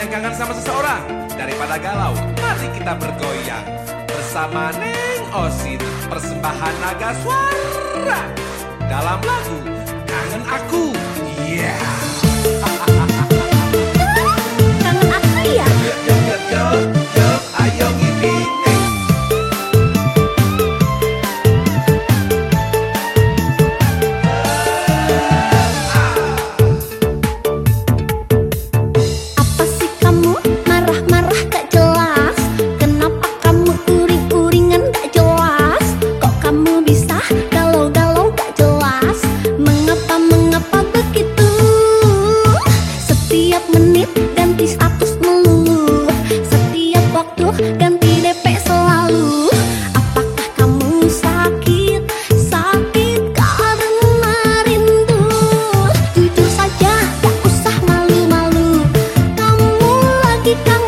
Saatnya kangen sama seseorang. Daripada galau Mari kita bergoyang Bersama Neng Osin Persembahan naga suara. Dalam lagu Kangen Aku kita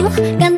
ước. Gắn